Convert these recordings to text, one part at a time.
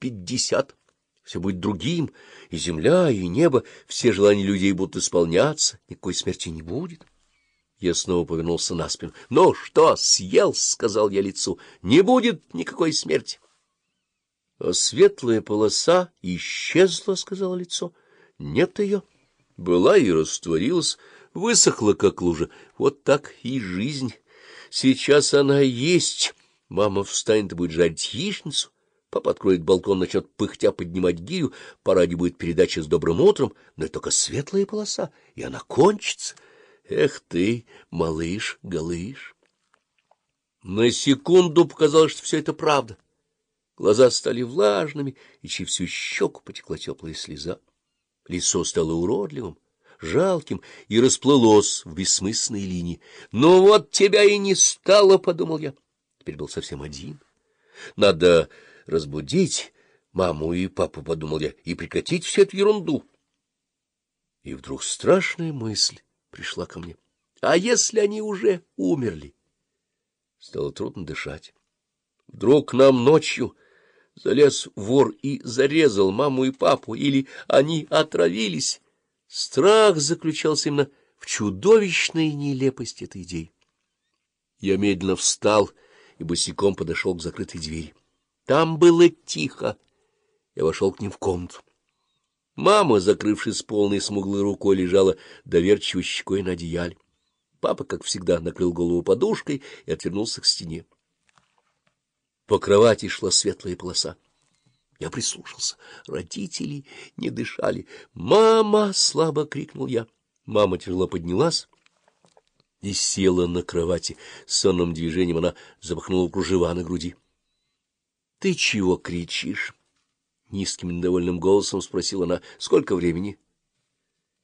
пятьдесят. Все будет другим, и земля, и небо, все желания людей будут исполняться, никакой смерти не будет. Я снова повернулся на спину. — Ну что, съел? — сказал я лицу. — Не будет никакой смерти. А светлая полоса исчезла, — сказала лицо. — Нет ее. Была и растворилась, высохла, как лужа. Вот так и жизнь. Сейчас она есть. Мама встанет и будет жарить яичницу. Папа откроет балкон, начнет пыхтя поднимать гирю, по радио будет передача с добрым утром, но это только светлая полоса, и она кончится. Эх ты, малыш, голыш! На секунду показалось, что все это правда. Глаза стали влажными, и через всю щеку потекла теплая слеза. Лицо стало уродливым, жалким и расплылось в бессмысленной линии. — Ну вот тебя и не стало, — подумал я. Теперь был совсем один. Надо разбудить маму и папу, — подумал я, — и прекратить всю эту ерунду. И вдруг страшная мысль пришла ко мне. А если они уже умерли? Стало трудно дышать. Вдруг нам ночью залез вор и зарезал маму и папу, или они отравились. Страх заключался именно в чудовищной нелепости этой идеи. Я медленно встал и босиком подошел к закрытой двери. Там было тихо. Я вошел к ним в комнату. Мама, закрывшись полной смуглой рукой, лежала доверчиво щекой на одеяле. Папа, как всегда, накрыл голову подушкой и отвернулся к стене. По кровати шла светлая полоса. Я прислушался. Родители не дышали. «Мама!» — слабо крикнул я. Мама тяжело поднялась и села на кровати. Сонным движением она запахнула кружева на груди. — Ты чего кричишь? — низким недовольным голосом спросила она. — Сколько времени?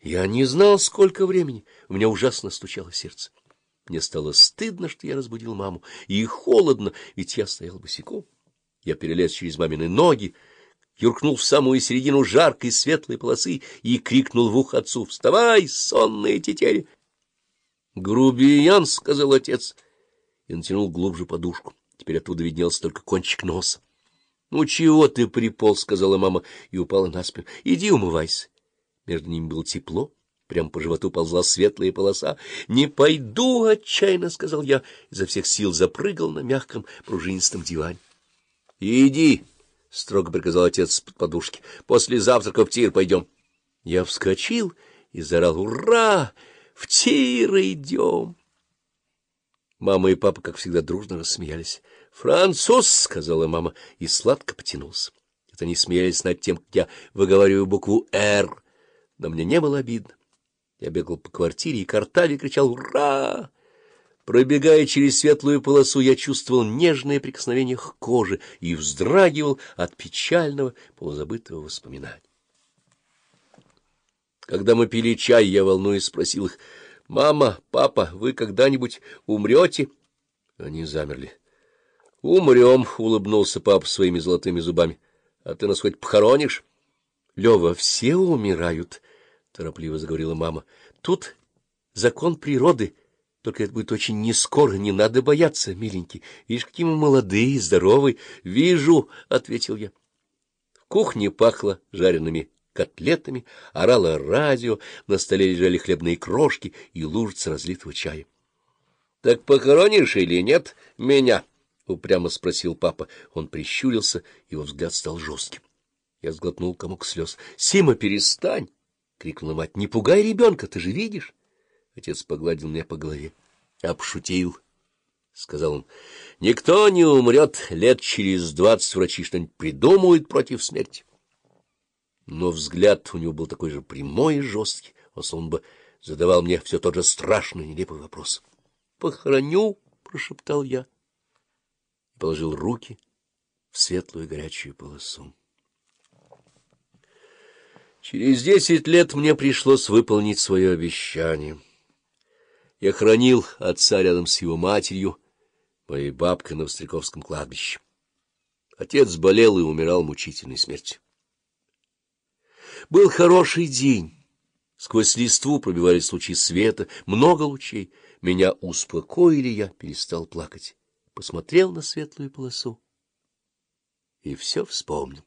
Я не знал, сколько времени. У меня ужасно стучало сердце. Мне стало стыдно, что я разбудил маму, и холодно, ведь я стоял босиком. Я перелез через мамины ноги, юркнул в самую середину жаркой светлой полосы и крикнул в ухо отцу «Вставай, сонные тетери!» «Грубиян!» — сказал отец и натянул глубже подушку. Теперь оттуда виднелся только кончик носа. — Ну, чего ты приполз? — сказала мама и упала на спину. — Иди умывайся. Между ними было тепло. Прямо по животу ползла светлая полоса. — Не пойду, — отчаянно сказал я, изо всех сил запрыгал на мягком пружинистом диване. — Иди, — строго приказал отец под подушки, — после завтрака в тир пойдем. Я вскочил и заорал «Ура! В тир идем!» Мама и папа, как всегда, дружно рассмеялись. «Француз!» — сказала мама, и сладко потянулся. Это они смеялись над тем, как я выговариваю букву «Р», но мне не было обидно. Я бегал по квартире и картаве кричал «Ура!». Пробегая через светлую полосу, я чувствовал нежное прикосновение к коже и вздрагивал от печального, полузабытого воспоминания. Когда мы пили чай, я, волнуюсь, спросил их, «Мама, папа, вы когда-нибудь умрете?» Они замерли. «Умрем», — улыбнулся папа своими золотыми зубами. «А ты нас хоть похоронишь?» «Лева, все умирают», — торопливо заговорила мама. «Тут закон природы, только это будет очень нескоро, не надо бояться, миленький. Видишь, какие мы молодые, здоровые». «Вижу», — ответил я. В кухне пахло жареными котлетами, орало радио, на столе лежали хлебные крошки и лужица разлитого чая. — Так похоронишь или нет меня? — упрямо спросил папа. Он прищурился, его взгляд стал жестким. Я сглотнул комок слез. — Сима, перестань! — крикнула мать. — Не пугай ребенка, ты же видишь? Отец погладил меня по голове. — Обшутил, — сказал он. — Никто не умрет. Лет через двадцать врачи что-нибудь придумают против смерти. Но взгляд у него был такой же прямой и жесткий, он бы задавал мне все тот же страшный, нелепый вопрос. — Похороню, — прошептал я и положил руки в светлую горячую полосу. Через десять лет мне пришлось выполнить свое обещание. Я хранил отца рядом с его матерью, моей бабкой на Востряковском кладбище. Отец болел и умирал мучительной смертью. Был хороший день. Сквозь листву пробивались лучи света, много лучей. Меня успокоили, я перестал плакать. Посмотрел на светлую полосу и все вспомнил.